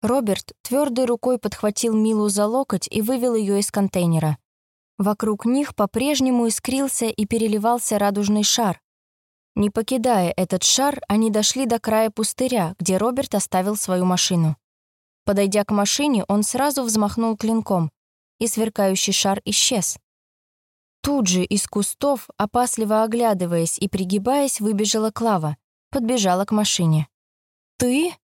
Роберт твердой рукой подхватил Милу за локоть и вывел ее из контейнера. Вокруг них по-прежнему искрился и переливался радужный шар. Не покидая этот шар, они дошли до края пустыря, где Роберт оставил свою машину. Подойдя к машине, он сразу взмахнул клинком, и сверкающий шар исчез. Тут же из кустов, опасливо оглядываясь и пригибаясь, выбежала Клава, подбежала к машине. «Ты?»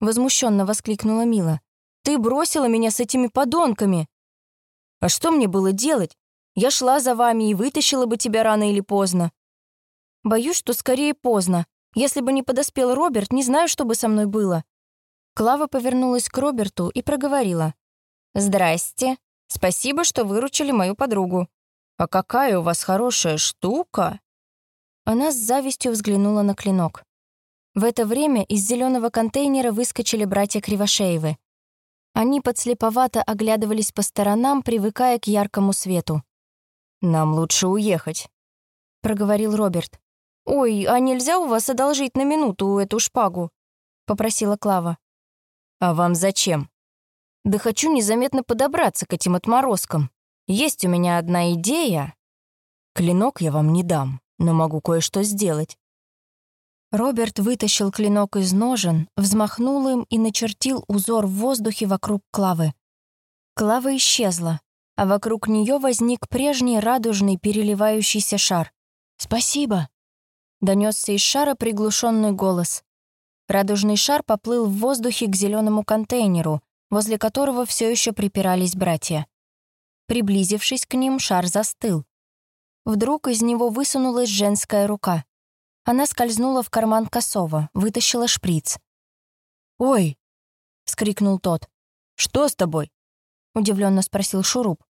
Возмущенно воскликнула Мила. «Ты бросила меня с этими подонками!» «А что мне было делать? Я шла за вами и вытащила бы тебя рано или поздно». «Боюсь, что скорее поздно. Если бы не подоспел Роберт, не знаю, что бы со мной было». Клава повернулась к Роберту и проговорила. «Здрасте. Спасибо, что выручили мою подругу. А какая у вас хорошая штука!» Она с завистью взглянула на клинок. В это время из зеленого контейнера выскочили братья Кривошеевы. Они подслеповато оглядывались по сторонам, привыкая к яркому свету. «Нам лучше уехать», — проговорил Роберт. «Ой, а нельзя у вас одолжить на минуту эту шпагу?» — попросила Клава. «А вам зачем?» «Да хочу незаметно подобраться к этим отморозкам. Есть у меня одна идея. Клинок я вам не дам, но могу кое-что сделать. Роберт вытащил клинок из ножен, взмахнул им и начертил узор в воздухе вокруг Клавы. Клава исчезла, а вокруг нее возник прежний радужный переливающийся шар. «Спасибо!» — донесся из шара приглушенный голос. Радужный шар поплыл в воздухе к зеленому контейнеру, возле которого все еще припирались братья. Приблизившись к ним, шар застыл. Вдруг из него высунулась женская рука. Она скользнула в карман косова, вытащила шприц. «Ой!» — скрикнул тот. «Что с тобой?» — удивленно спросил Шуруп.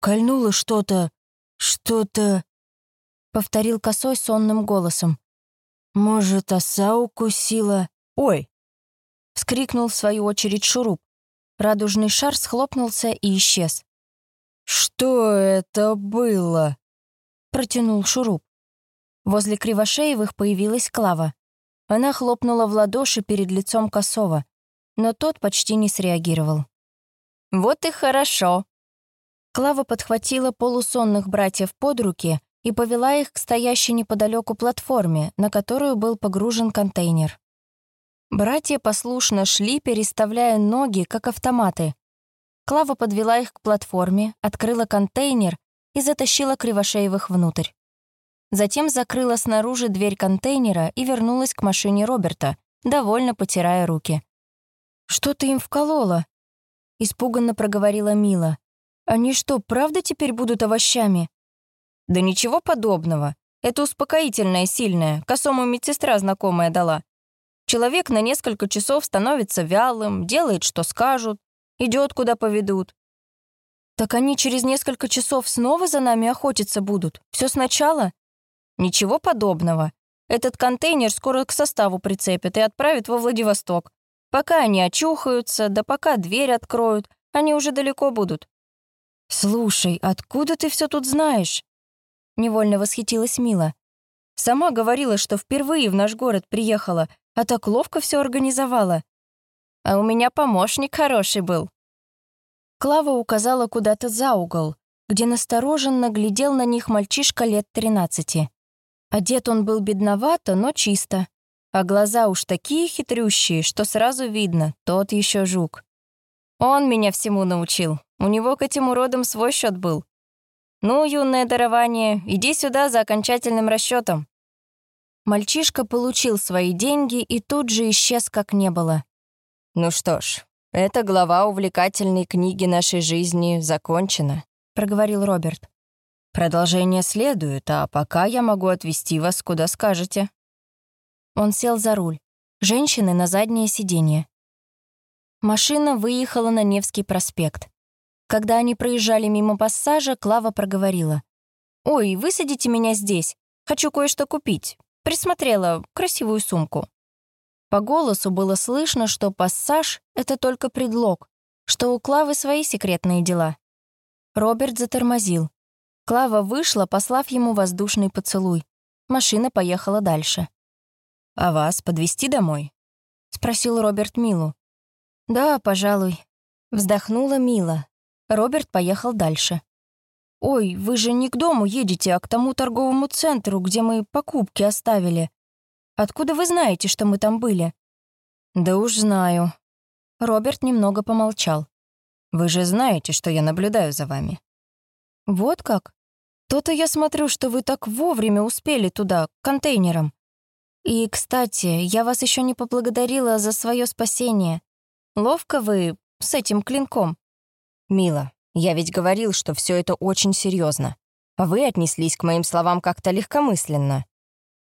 «Кольнуло что-то... что-то...» — повторил косой сонным голосом. «Может, оса укусила?» «Ой!» — вскрикнул в свою очередь Шуруп. Радужный шар схлопнулся и исчез. «Что это было?» — протянул Шуруп. Возле Кривошеевых появилась Клава. Она хлопнула в ладоши перед лицом Косова, но тот почти не среагировал. «Вот и хорошо!» Клава подхватила полусонных братьев под руки и повела их к стоящей неподалеку платформе, на которую был погружен контейнер. Братья послушно шли, переставляя ноги, как автоматы. Клава подвела их к платформе, открыла контейнер и затащила Кривошеевых внутрь. Затем закрыла снаружи дверь контейнера и вернулась к машине Роберта, довольно потирая руки. «Что ты им вколола?» — испуганно проговорила Мила. «Они что, правда теперь будут овощами?» «Да ничего подобного. Это успокоительное сильное, косому медсестра знакомая дала. Человек на несколько часов становится вялым, делает, что скажут, идет, куда поведут. Так они через несколько часов снова за нами охотиться будут? Все сначала? Ничего подобного. Этот контейнер скоро к составу прицепят и отправят во Владивосток. Пока они очухаются, да пока дверь откроют, они уже далеко будут. «Слушай, откуда ты все тут знаешь?» Невольно восхитилась Мила. «Сама говорила, что впервые в наш город приехала, а так ловко все организовала. А у меня помощник хороший был». Клава указала куда-то за угол, где настороженно глядел на них мальчишка лет тринадцати. Одет он был бедновато, но чисто. А глаза уж такие хитрющие, что сразу видно, тот еще жук. Он меня всему научил. У него к этим уродам свой счет был. Ну, юное дарование, иди сюда за окончательным расчетом. Мальчишка получил свои деньги и тут же исчез, как не было. Ну что ж, эта глава увлекательной книги нашей жизни закончена, проговорил Роберт. Продолжение следует, а пока я могу отвезти вас куда скажете». Он сел за руль. Женщины на заднее сиденье. Машина выехала на Невский проспект. Когда они проезжали мимо пассажа, Клава проговорила. «Ой, высадите меня здесь. Хочу кое-что купить. Присмотрела красивую сумку». По голосу было слышно, что пассаж — это только предлог, что у Клавы свои секретные дела. Роберт затормозил. Клава вышла, послав ему воздушный поцелуй. Машина поехала дальше. «А вас подвести домой?» — спросил Роберт Милу. «Да, пожалуй», — вздохнула Мила. Роберт поехал дальше. «Ой, вы же не к дому едете, а к тому торговому центру, где мы покупки оставили. Откуда вы знаете, что мы там были?» «Да уж знаю». Роберт немного помолчал. «Вы же знаете, что я наблюдаю за вами». «Вот как? То-то я смотрю, что вы так вовремя успели туда, к контейнерам. И, кстати, я вас еще не поблагодарила за свое спасение. Ловко вы с этим клинком». «Мила, я ведь говорил, что все это очень серьезно. А вы отнеслись к моим словам как-то легкомысленно.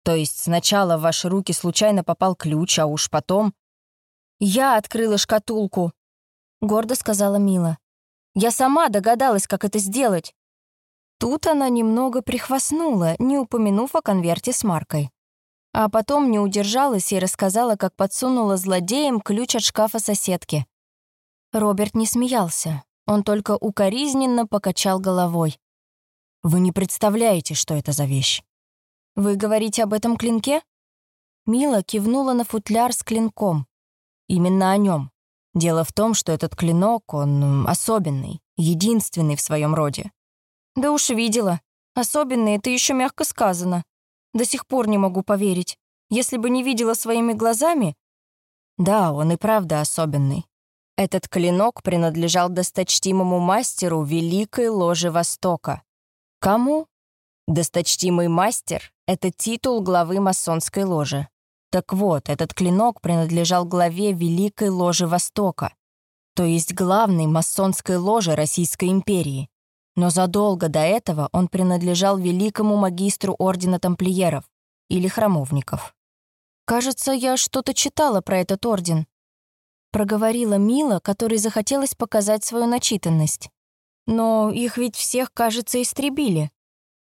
То есть сначала в ваши руки случайно попал ключ, а уж потом... «Я открыла шкатулку», — гордо сказала Мила. «Я сама догадалась, как это сделать». Тут она немного прихвастнула, не упомянув о конверте с маркой. А потом не удержалась и рассказала, как подсунула злодеям ключ от шкафа соседки. Роберт не смеялся, он только укоризненно покачал головой. «Вы не представляете, что это за вещь». «Вы говорите об этом клинке?» Мила кивнула на футляр с клинком. «Именно о нем. Дело в том, что этот клинок, он особенный, единственный в своем роде». «Да уж видела. Особенный — это еще мягко сказано. До сих пор не могу поверить. Если бы не видела своими глазами...» «Да, он и правда особенный. Этот клинок принадлежал досточтимому мастеру Великой Ложи Востока. Кому? Досточтимый мастер — это титул главы масонской ложи. Так вот, этот клинок принадлежал главе Великой Ложи Востока, то есть главной масонской ложе Российской империи. Но задолго до этого он принадлежал великому магистру Ордена Тамплиеров или Храмовников. «Кажется, я что-то читала про этот орден», проговорила Мила, которой захотелось показать свою начитанность. Но их ведь всех, кажется, истребили.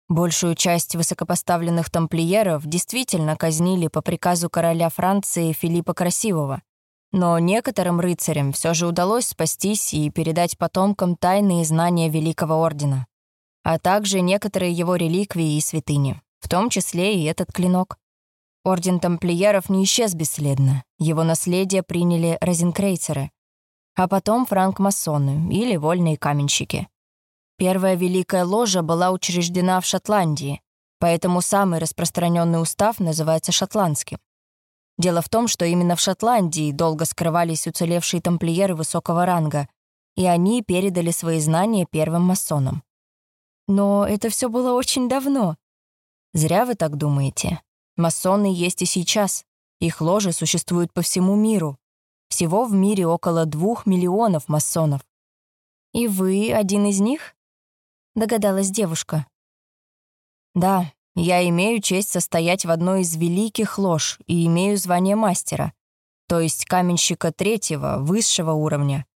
Большую часть высокопоставленных тамплиеров действительно казнили по приказу короля Франции Филиппа Красивого. Но некоторым рыцарям все же удалось спастись и передать потомкам тайные знания Великого Ордена, а также некоторые его реликвии и святыни, в том числе и этот клинок. Орден тамплиеров не исчез бесследно. Его наследие приняли розенкрейцеры, а потом франкмасоны или вольные каменщики. Первая Великая Ложа была учреждена в Шотландии, поэтому самый распространенный устав называется шотландским. Дело в том, что именно в Шотландии долго скрывались уцелевшие тамплиеры высокого ранга, и они передали свои знания первым масонам. Но это все было очень давно. Зря вы так думаете. Масоны есть и сейчас. Их ложи существуют по всему миру. Всего в мире около двух миллионов масонов. «И вы один из них?» — догадалась девушка. «Да, я имею честь состоять в одной из великих лож и имею звание мастера, то есть каменщика третьего, высшего уровня».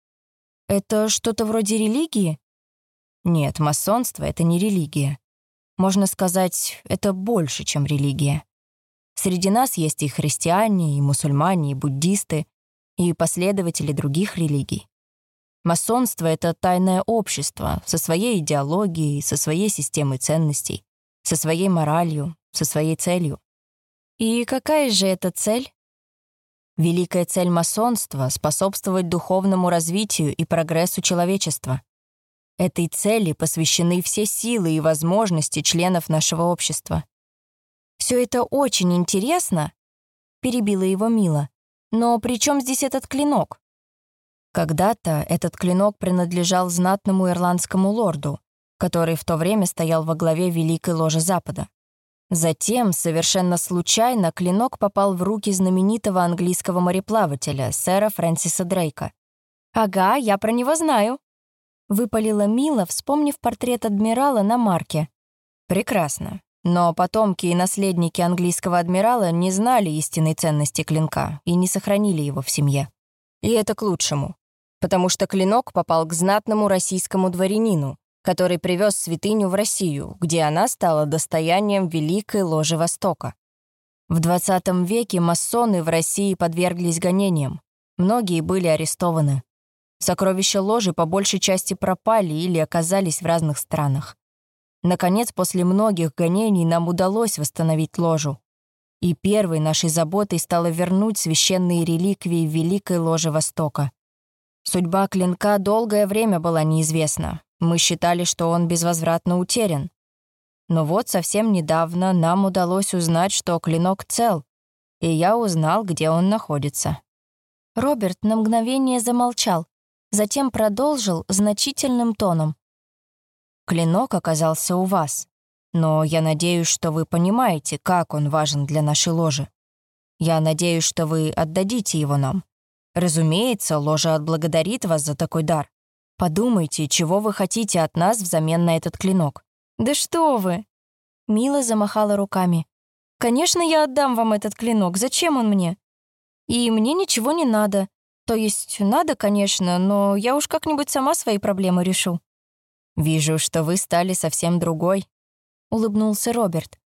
«Это что-то вроде религии?» Нет, масонство — это не религия. Можно сказать, это больше, чем религия. Среди нас есть и христиане, и мусульмане, и буддисты, и последователи других религий. Масонство — это тайное общество со своей идеологией, со своей системой ценностей, со своей моралью, со своей целью. И какая же это цель? Великая цель масонства — способствовать духовному развитию и прогрессу человечества. Этой цели посвящены все силы и возможности членов нашего общества. Все это очень интересно», — перебила его Мила. «Но при чем здесь этот клинок?» Когда-то этот клинок принадлежал знатному ирландскому лорду, который в то время стоял во главе Великой Ложи Запада. Затем, совершенно случайно, клинок попал в руки знаменитого английского мореплавателя, сэра Фрэнсиса Дрейка. «Ага, я про него знаю», — выпалила Мила, вспомнив портрет адмирала на марке. «Прекрасно. Но потомки и наследники английского адмирала не знали истинной ценности клинка и не сохранили его в семье. И это к лучшему, потому что клинок попал к знатному российскому дворянину, который привез святыню в Россию, где она стала достоянием Великой Ложи Востока. В 20 веке масоны в России подверглись гонениям. Многие были арестованы. Сокровища ложи по большей части пропали или оказались в разных странах. Наконец, после многих гонений нам удалось восстановить ложу. И первой нашей заботой стало вернуть священные реликвии Великой Ложи Востока. Судьба клинка долгое время была неизвестна. Мы считали, что он безвозвратно утерян. Но вот совсем недавно нам удалось узнать, что клинок цел, и я узнал, где он находится. Роберт на мгновение замолчал, затем продолжил значительным тоном. «Клинок оказался у вас, но я надеюсь, что вы понимаете, как он важен для нашей ложи. Я надеюсь, что вы отдадите его нам. Разумеется, ложа отблагодарит вас за такой дар. Подумайте, чего вы хотите от нас взамен на этот клинок. «Да что вы!» Мила замахала руками. «Конечно, я отдам вам этот клинок. Зачем он мне? И мне ничего не надо. То есть надо, конечно, но я уж как-нибудь сама свои проблемы решу». «Вижу, что вы стали совсем другой», — улыбнулся Роберт.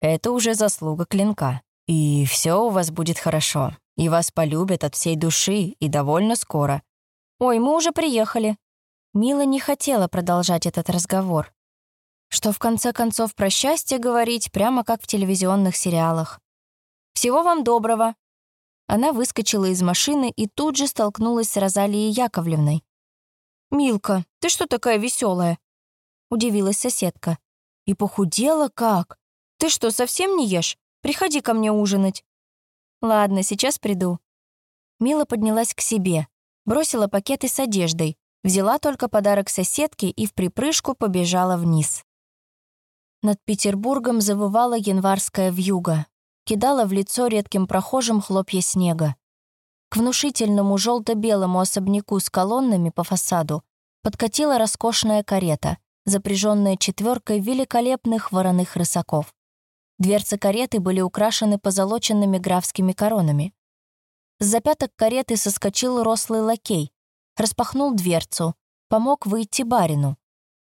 «Это уже заслуга клинка. И все у вас будет хорошо. И вас полюбят от всей души и довольно скоро». «Ой, мы уже приехали». Мила не хотела продолжать этот разговор что в конце концов про счастье говорить прямо как в телевизионных сериалах. «Всего вам доброго!» Она выскочила из машины и тут же столкнулась с Розалией Яковлевной. «Милка, ты что такая веселая? удивилась соседка. «И похудела как? Ты что, совсем не ешь? Приходи ко мне ужинать». «Ладно, сейчас приду». Мила поднялась к себе, бросила пакеты с одеждой, взяла только подарок соседке и в припрыжку побежала вниз. Над Петербургом завывала январская вьюга, кидала в лицо редким прохожим хлопья снега. К внушительному желто-белому особняку с колоннами по фасаду подкатила роскошная карета, запряженная четверкой великолепных вороных рысаков. Дверцы кареты были украшены позолоченными графскими коронами. С запяток кареты соскочил рослый лакей, распахнул дверцу, помог выйти барину,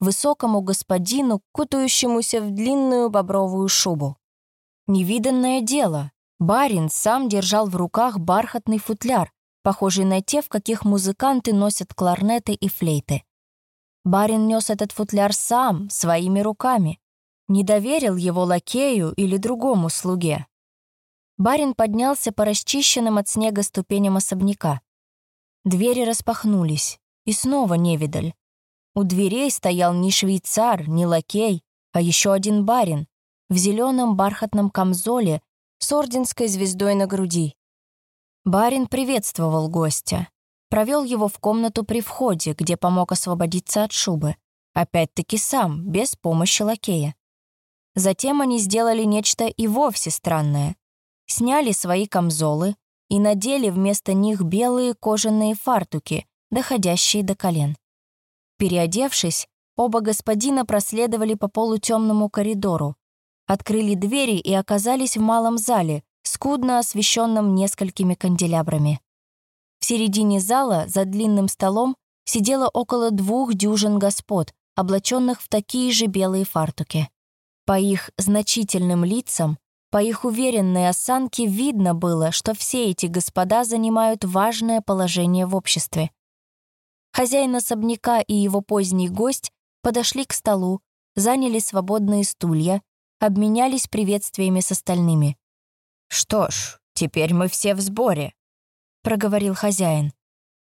высокому господину, кутающемуся в длинную бобровую шубу. Невиданное дело. Барин сам держал в руках бархатный футляр, похожий на те, в каких музыканты носят кларнеты и флейты. Барин нес этот футляр сам, своими руками. Не доверил его лакею или другому слуге. Барин поднялся по расчищенным от снега ступеням особняка. Двери распахнулись, и снова невидаль. У дверей стоял не швейцар, не лакей, а еще один барин в зеленом бархатном камзоле с орденской звездой на груди. Барин приветствовал гостя, провел его в комнату при входе, где помог освободиться от шубы, опять-таки сам, без помощи лакея. Затем они сделали нечто и вовсе странное. Сняли свои камзолы и надели вместо них белые кожаные фартуки, доходящие до колен. Переодевшись, оба господина проследовали по полутемному коридору, открыли двери и оказались в малом зале, скудно освещенном несколькими канделябрами. В середине зала, за длинным столом, сидело около двух дюжин господ, облаченных в такие же белые фартуки. По их значительным лицам, по их уверенной осанке видно было, что все эти господа занимают важное положение в обществе. Хозяин особняка и его поздний гость подошли к столу, заняли свободные стулья, обменялись приветствиями с остальными. «Что ж, теперь мы все в сборе», — проговорил хозяин.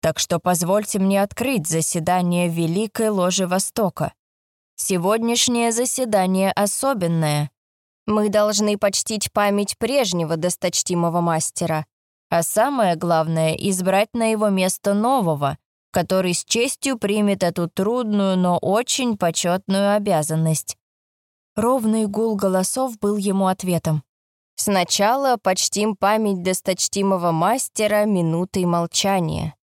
«Так что позвольте мне открыть заседание Великой Ложи Востока. Сегодняшнее заседание особенное. Мы должны почтить память прежнего досточтимого мастера, а самое главное — избрать на его место нового — который с честью примет эту трудную, но очень почетную обязанность. Ровный гул голосов был ему ответом. Сначала почтим память досточтимого мастера минутой молчания.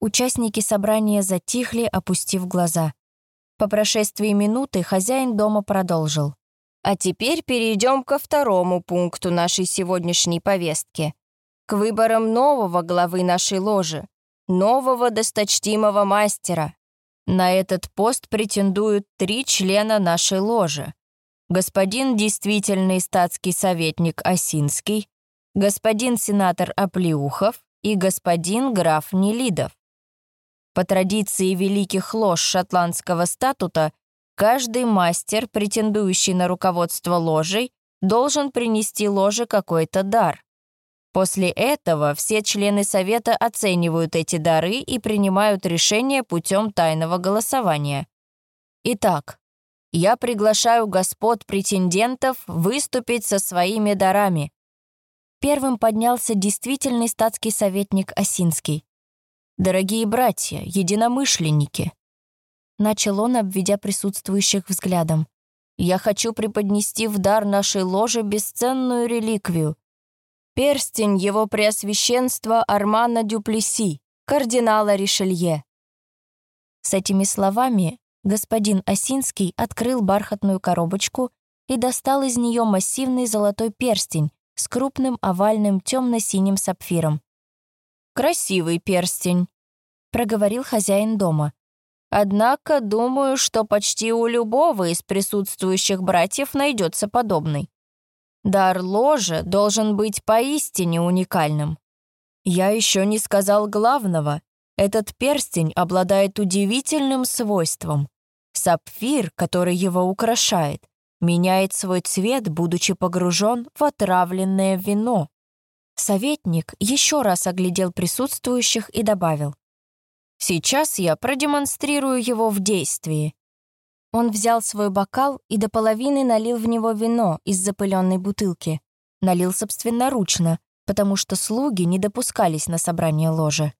Участники собрания затихли, опустив глаза. По прошествии минуты хозяин дома продолжил. А теперь перейдем ко второму пункту нашей сегодняшней повестки. К выборам нового главы нашей ложи нового досточтимого мастера. На этот пост претендуют три члена нашей ложи. Господин действительный статский советник Осинский, господин сенатор Оплеухов и господин граф Нелидов. По традиции великих лож шотландского статута, каждый мастер, претендующий на руководство ложей, должен принести ложе какой-то дар. После этого все члены совета оценивают эти дары и принимают решение путем тайного голосования. Итак, я приглашаю господ претендентов выступить со своими дарами. Первым поднялся действительный статский советник Осинский. «Дорогие братья, единомышленники!» Начал он, обведя присутствующих взглядом. «Я хочу преподнести в дар нашей ложе бесценную реликвию. Перстень его преосвященства Армана Дюплеси, кардинала Ришелье». С этими словами господин Осинский открыл бархатную коробочку и достал из нее массивный золотой перстень с крупным овальным темно-синим сапфиром. «Красивый перстень», — проговорил хозяин дома. «Однако думаю, что почти у любого из присутствующих братьев найдется подобный. Дар ложа должен быть поистине уникальным. Я еще не сказал главного. Этот перстень обладает удивительным свойством. Сапфир, который его украшает, меняет свой цвет, будучи погружен в отравленное вино. Советник еще раз оглядел присутствующих и добавил. «Сейчас я продемонстрирую его в действии». Он взял свой бокал и до половины налил в него вино из запыленной бутылки. Налил собственноручно, потому что слуги не допускались на собрание ложи.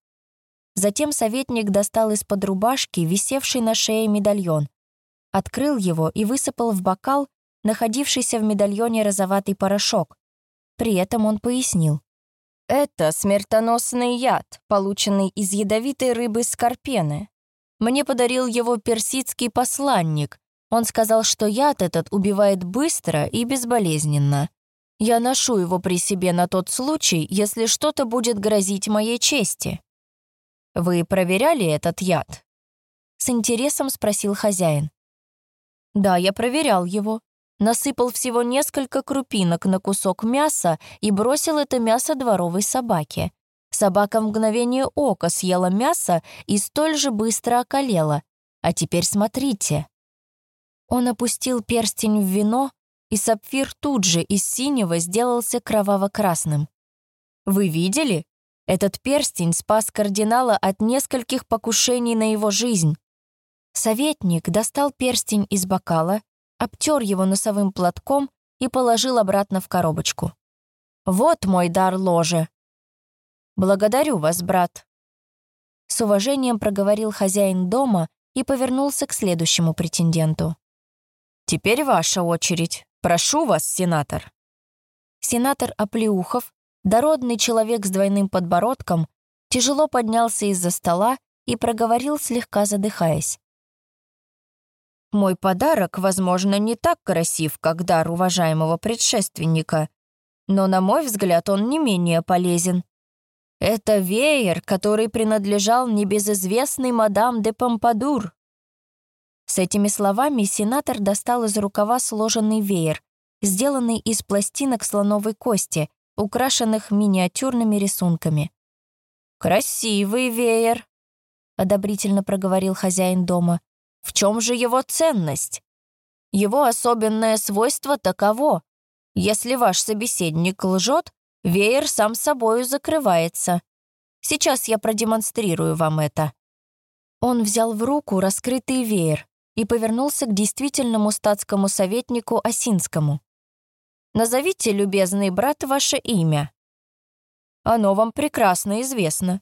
Затем советник достал из-под рубашки висевший на шее медальон, открыл его и высыпал в бокал находившийся в медальоне розоватый порошок. При этом он пояснил. «Это смертоносный яд, полученный из ядовитой рыбы скорпены. Мне подарил его персидский посланник. Он сказал, что яд этот убивает быстро и безболезненно. Я ношу его при себе на тот случай, если что-то будет грозить моей чести». «Вы проверяли этот яд?» С интересом спросил хозяин. «Да, я проверял его насыпал всего несколько крупинок на кусок мяса и бросил это мясо дворовой собаке. Собака в мгновение ока съела мясо и столь же быстро околела. А теперь смотрите. Он опустил перстень в вино, и сапфир тут же из синего сделался кроваво-красным. Вы видели? Этот перстень спас кардинала от нескольких покушений на его жизнь. Советник достал перстень из бокала, обтер его носовым платком и положил обратно в коробочку. «Вот мой дар ложе!» «Благодарю вас, брат!» С уважением проговорил хозяин дома и повернулся к следующему претенденту. «Теперь ваша очередь. Прошу вас, сенатор». Сенатор Оплеухов, дородный человек с двойным подбородком, тяжело поднялся из-за стола и проговорил, слегка задыхаясь. Мой подарок, возможно, не так красив, как дар уважаемого предшественника, но, на мой взгляд, он не менее полезен. Это веер, который принадлежал небезызвестной мадам де Помпадур. С этими словами сенатор достал из рукава сложенный веер, сделанный из пластинок слоновой кости, украшенных миниатюрными рисунками. «Красивый веер», — одобрительно проговорил хозяин дома. В чем же его ценность? Его особенное свойство таково. Если ваш собеседник лжет, веер сам собою закрывается. Сейчас я продемонстрирую вам это». Он взял в руку раскрытый веер и повернулся к действительному статскому советнику Осинскому. «Назовите, любезный брат, ваше имя. Оно вам прекрасно известно.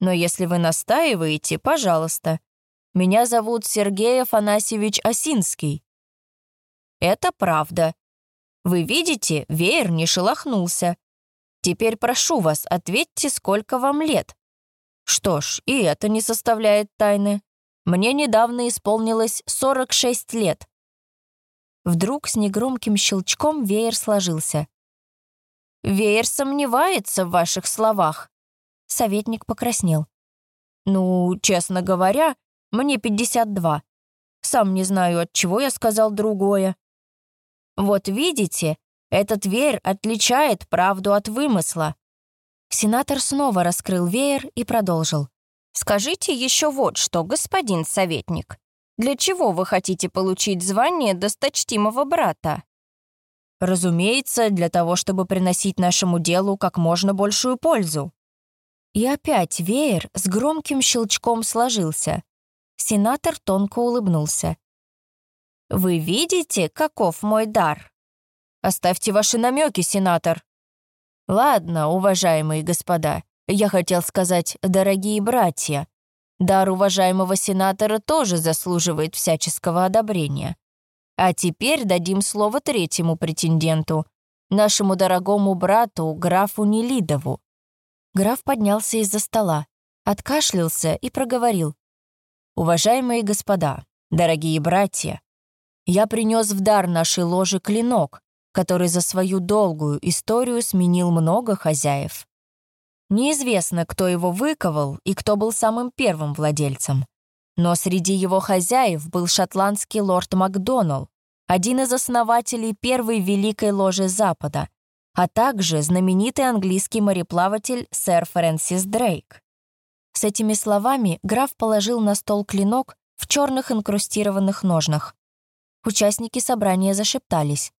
Но если вы настаиваете, пожалуйста, меня зовут Сергей Афанасьевич Осинский». «Это правда. Вы видите, веер не шелохнулся. Теперь прошу вас, ответьте, сколько вам лет». «Что ж, и это не составляет тайны. Мне недавно исполнилось 46 лет». Вдруг с негромким щелчком веер сложился. «Веер сомневается в ваших словах». Советник покраснел. «Ну, честно говоря, мне 52. Сам не знаю, от чего я сказал другое. Вот видите, этот веер отличает правду от вымысла. Сенатор снова раскрыл веер и продолжил. «Скажите еще вот что, господин советник. Для чего вы хотите получить звание досточтимого брата?» Разумеется, для того, чтобы приносить нашему делу как можно большую пользу. И опять веер с громким щелчком сложился. Сенатор тонко улыбнулся. «Вы видите, каков мой дар?» «Оставьте ваши намеки, сенатор». «Ладно, уважаемые господа, я хотел сказать, дорогие братья, дар уважаемого сенатора тоже заслуживает всяческого одобрения. А теперь дадим слово третьему претенденту, нашему дорогому брату, графу Нелидову». Граф поднялся из-за стола, откашлялся и проговорил. «Уважаемые господа, дорогие братья, я принес в дар нашей ложи клинок, который за свою долгую историю сменил много хозяев. Неизвестно, кто его выковал и кто был самым первым владельцем. Но среди его хозяев был шотландский лорд Макдоналл, один из основателей первой Великой Ложи Запада, а также знаменитый английский мореплаватель сэр Фрэнсис Дрейк. С этими словами граф положил на стол клинок в черных инкрустированных ножнах. Участники собрания зашептались.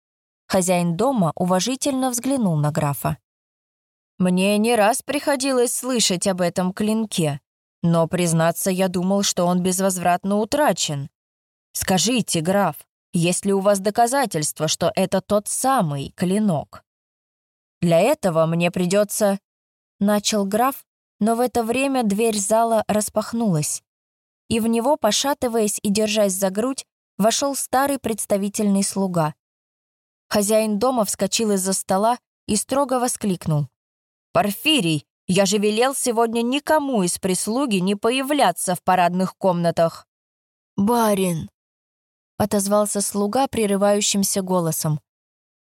Хозяин дома уважительно взглянул на графа. «Мне не раз приходилось слышать об этом клинке», но, признаться, я думал, что он безвозвратно утрачен. Скажите, граф, есть ли у вас доказательства, что это тот самый клинок? Для этого мне придется... Начал граф, но в это время дверь зала распахнулась, и в него, пошатываясь и держась за грудь, вошел старый представительный слуга. Хозяин дома вскочил из-за стола и строго воскликнул. «Порфирий, я же велел сегодня никому из прислуги не появляться в парадных комнатах». «Барин», — отозвался слуга прерывающимся голосом.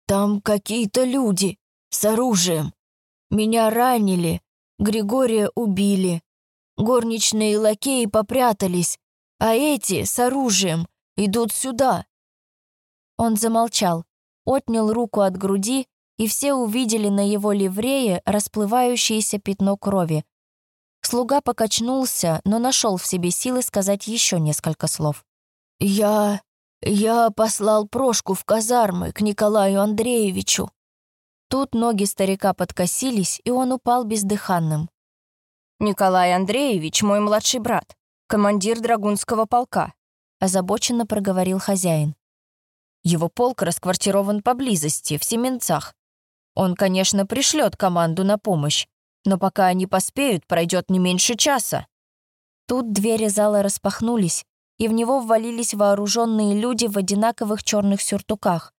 «Там какие-то люди с оружием. Меня ранили, Григория убили. Горничные и лакеи попрятались, а эти с оружием идут сюда». Он замолчал, отнял руку от груди и все увидели на его ливрее расплывающееся пятно крови. Слуга покачнулся, но нашел в себе силы сказать еще несколько слов. «Я... я послал Прошку в казармы к Николаю Андреевичу». Тут ноги старика подкосились, и он упал бездыханным. «Николай Андреевич, мой младший брат, командир Драгунского полка», озабоченно проговорил хозяин. Его полк расквартирован поблизости, в Семенцах. Он, конечно, пришлет команду на помощь, но пока они поспеют, пройдет не меньше часа. Тут двери зала распахнулись, и в него ввалились вооруженные люди в одинаковых черных сюртуках,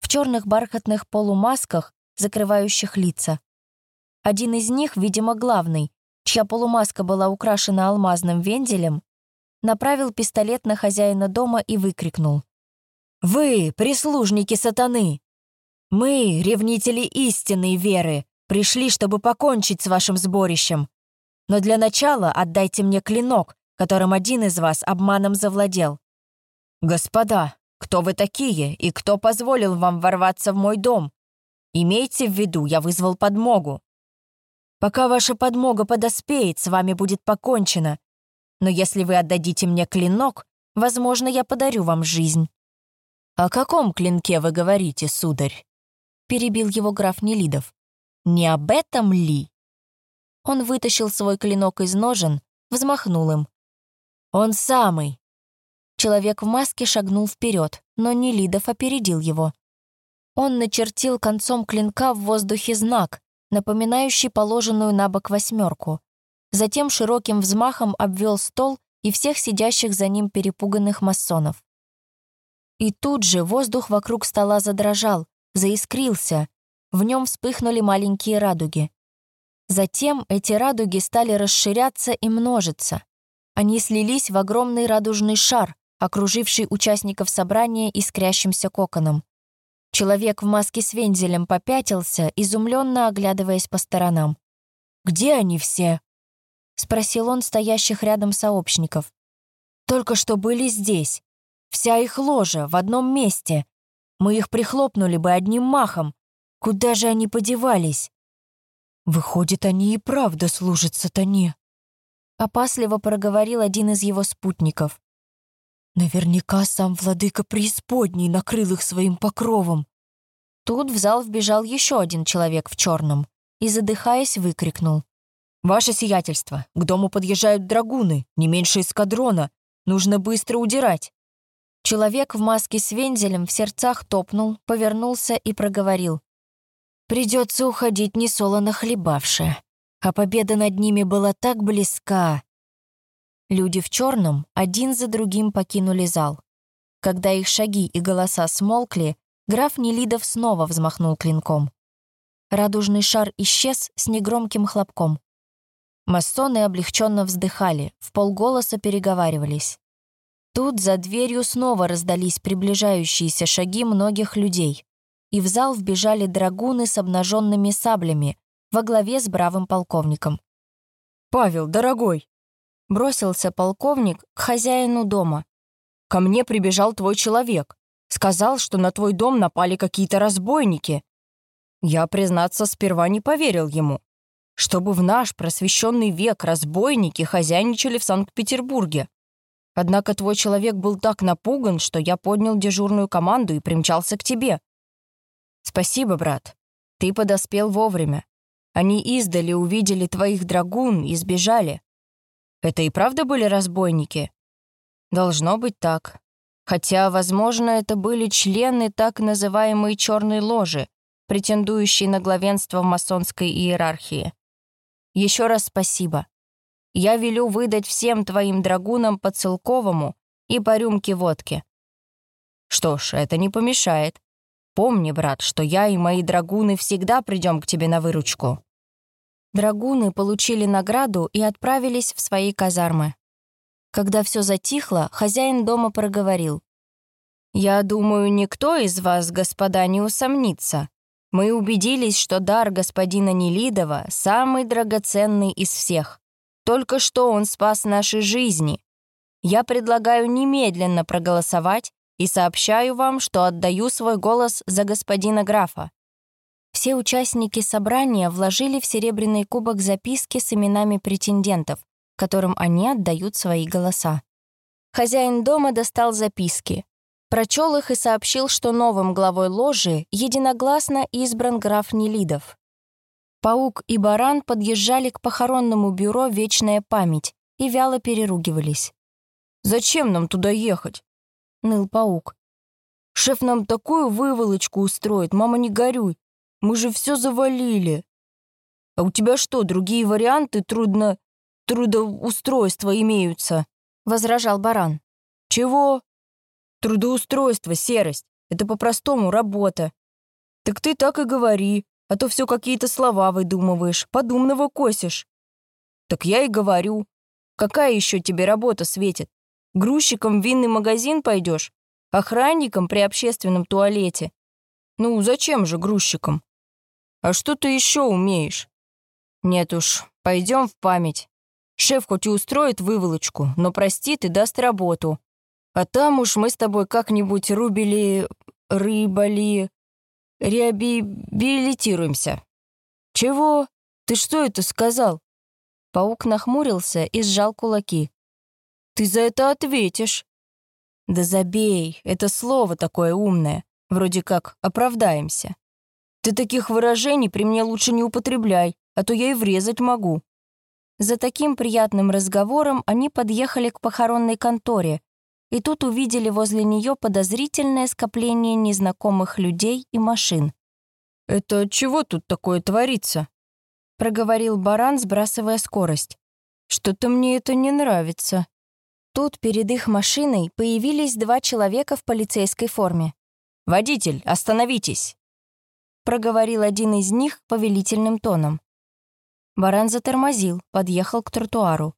в черных бархатных полумасках, закрывающих лица. Один из них, видимо, главный, чья полумаска была украшена алмазным венделем, направил пистолет на хозяина дома и выкрикнул. «Вы, прислужники сатаны! Мы, ревнители истинной веры, пришли, чтобы покончить с вашим сборищем. Но для начала отдайте мне клинок, которым один из вас обманом завладел. Господа, кто вы такие и кто позволил вам ворваться в мой дом? Имейте в виду, я вызвал подмогу. Пока ваша подмога подоспеет, с вами будет покончено. Но если вы отдадите мне клинок, возможно, я подарю вам жизнь». «О каком клинке вы говорите, сударь?» перебил его граф Нелидов. «Не об этом ли?» Он вытащил свой клинок из ножен, взмахнул им. «Он самый!» Человек в маске шагнул вперед, но Нелидов опередил его. Он начертил концом клинка в воздухе знак, напоминающий положенную на бок восьмерку. Затем широким взмахом обвел стол и всех сидящих за ним перепуганных масонов. И тут же воздух вокруг стола задрожал, заискрился, в нем вспыхнули маленькие радуги. Затем эти радуги стали расширяться и множиться. Они слились в огромный радужный шар, окруживший участников собрания искрящимся коконом. Человек в маске с вензелем попятился, изумленно оглядываясь по сторонам. «Где они все?» — спросил он стоящих рядом сообщников. «Только что были здесь. Вся их ложа в одном месте, мы их прихлопнули бы одним махом. Куда же они подевались? Выходит, они и правда служат сатане. Опасливо проговорил один из его спутников. Наверняка сам владыка преисподней накрыл их своим покровом. Тут в зал вбежал еще один человек в черном и, задыхаясь, выкрикнул. «Ваше сиятельство, к дому подъезжают драгуны, не меньше эскадрона. Нужно быстро удирать». Человек в маске с вензелем в сердцах топнул, повернулся и проговорил. «Придется уходить несолоно хлебавши, а победа над ними была так близка». Люди в черном один за другим покинули зал. Когда их шаги и голоса смолкли, граф Нелидов снова взмахнул клинком. Радужный шар исчез с негромким хлопком. Масоны облегченно вздыхали, в полголоса переговаривались. Тут за дверью снова раздались приближающиеся шаги многих людей, и в зал вбежали драгуны с обнаженными саблями во главе с бравым полковником. «Павел, дорогой!» Бросился полковник к хозяину дома. «Ко мне прибежал твой человек. Сказал, что на твой дом напали какие-то разбойники. Я, признаться, сперва не поверил ему чтобы в наш просвещенный век разбойники хозяйничали в Санкт-Петербурге. Однако твой человек был так напуган, что я поднял дежурную команду и примчался к тебе. Спасибо, брат. Ты подоспел вовремя. Они издали увидели твоих драгун и сбежали. Это и правда были разбойники? Должно быть так. Хотя, возможно, это были члены так называемой черной ложи, претендующие на главенство в масонской иерархии. Еще раз спасибо. Я велю выдать всем твоим драгунам по Целковому и по рюмке водки. Что ж, это не помешает. Помни, брат, что я и мои драгуны всегда придем к тебе на выручку. Драгуны получили награду и отправились в свои казармы. Когда все затихло, хозяин дома проговорил. «Я думаю, никто из вас, господа, не усомнится, мы убедились, что дар господина Нелидова самый драгоценный из всех. Только что он спас наши жизни. Я предлагаю немедленно проголосовать и сообщаю вам, что отдаю свой голос за господина графа. Все участники собрания вложили в серебряный кубок записки с именами претендентов, которым они отдают свои голоса. Хозяин дома достал записки, Прочел их и сообщил, что новым главой ложи единогласно избран граф Нелидов. Паук и Баран подъезжали к похоронному бюро «Вечная память» и вяло переругивались. «Зачем нам туда ехать?» — ныл Паук. «Шеф нам такую выволочку устроит, мама, не горюй. Мы же все завалили. А у тебя что, другие варианты трудно... трудоустройства имеются?» — возражал Баран. «Чего?» Трудоустройство, серость. Это по-простому работа. Так ты так и говори, а то все какие-то слова выдумываешь, подумного косишь. Так я и говорю. Какая еще тебе работа светит? Грузчиком в винный магазин пойдешь? Охранником при общественном туалете? Ну, зачем же грузчиком? А что ты еще умеешь? Нет уж, пойдем в память. Шеф хоть и устроит выволочку, но простит и даст работу. А там уж мы с тобой как-нибудь рубили, рыбали, реабилитируемся». «Чего? Ты что это сказал?» Паук нахмурился и сжал кулаки. «Ты за это ответишь». «Да забей, это слово такое умное, вроде как «оправдаемся». Ты таких выражений при мне лучше не употребляй, а то я и врезать могу». За таким приятным разговором они подъехали к похоронной конторе, и тут увидели возле нее подозрительное скопление незнакомых людей и машин. «Это чего тут такое творится?» — проговорил баран, сбрасывая скорость. «Что-то мне это не нравится». Тут перед их машиной появились два человека в полицейской форме. «Водитель, остановитесь!» — проговорил один из них повелительным тоном. Баран затормозил, подъехал к тротуару.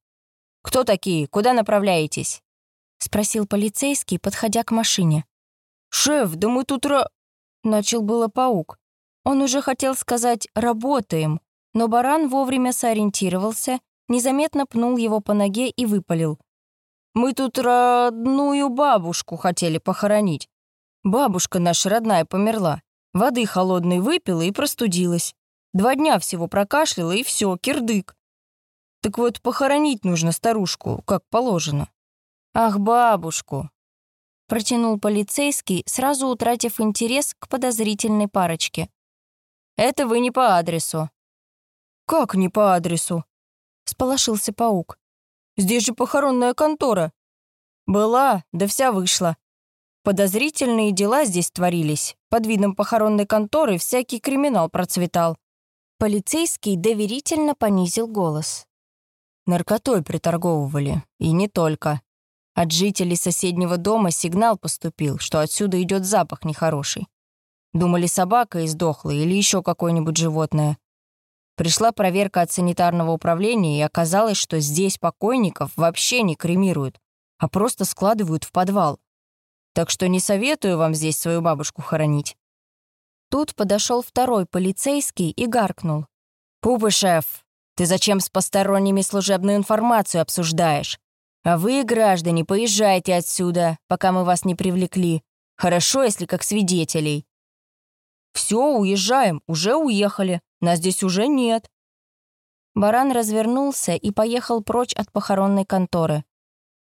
«Кто такие? Куда направляетесь?» — спросил полицейский, подходя к машине. «Шеф, да мы тут ра...» — начал было паук. Он уже хотел сказать «работаем», но баран вовремя сориентировался, незаметно пнул его по ноге и выпалил. «Мы тут родную бабушку хотели похоронить. Бабушка наша родная померла. Воды холодной выпила и простудилась. Два дня всего прокашляла, и все, кирдык. Так вот, похоронить нужно старушку, как положено. «Ах, бабушку!» Протянул полицейский, сразу утратив интерес к подозрительной парочке. «Это вы не по адресу». «Как не по адресу?» — сполошился паук. «Здесь же похоронная контора». «Была, да вся вышла. Подозрительные дела здесь творились. Под видом похоронной конторы всякий криминал процветал. Полицейский доверительно понизил голос. Наркотой приторговывали, и не только. От жителей соседнего дома сигнал поступил, что отсюда идет запах нехороший. Думали, собака издохла или еще какое-нибудь животное. Пришла проверка от санитарного управления, и оказалось, что здесь покойников вообще не кремируют, а просто складывают в подвал. Так что не советую вам здесь свою бабушку хоронить». Тут подошел второй полицейский и гаркнул. «Пупышев, ты зачем с посторонними служебную информацию обсуждаешь? А вы, граждане, поезжайте отсюда, пока мы вас не привлекли. Хорошо, если как свидетелей». «Все, уезжаем, уже уехали. Нас здесь уже нет». Баран развернулся и поехал прочь от похоронной конторы.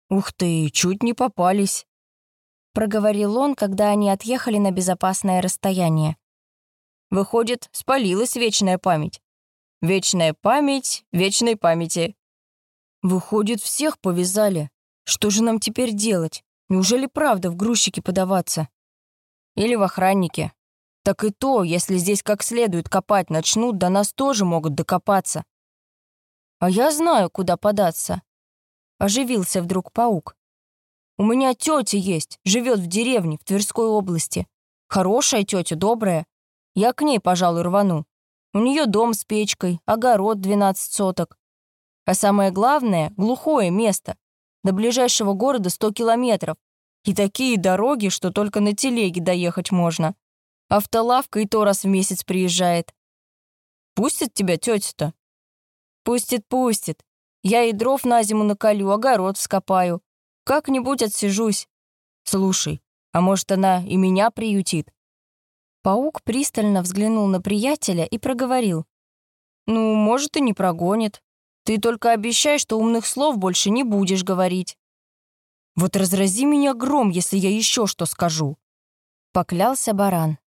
«Ух ты, чуть не попались». — проговорил он, когда они отъехали на безопасное расстояние. «Выходит, спалилась вечная память. Вечная память вечной памяти». «Выходит, всех повязали. Что же нам теперь делать? Неужели правда в грузчики подаваться?» «Или в охранники. Так и то, если здесь как следует копать начнут, до нас тоже могут докопаться». «А я знаю, куда податься», — оживился вдруг паук. У меня тетя есть, живет в деревне в Тверской области. Хорошая тетя, добрая. Я к ней, пожалуй, рвану. У нее дом с печкой, огород 12 соток. А самое главное — глухое место. До ближайшего города 100 километров. И такие дороги, что только на телеге доехать можно. Автолавка и то раз в месяц приезжает. Пустит тебя тетя-то? Пустит, пустит. Я и дров на зиму наколю, огород вскопаю. Как-нибудь отсижусь. Слушай, а может, она и меня приютит?» Паук пристально взглянул на приятеля и проговорил. «Ну, может, и не прогонит. Ты только обещай, что умных слов больше не будешь говорить». «Вот разрази меня гром, если я еще что скажу», — поклялся баран.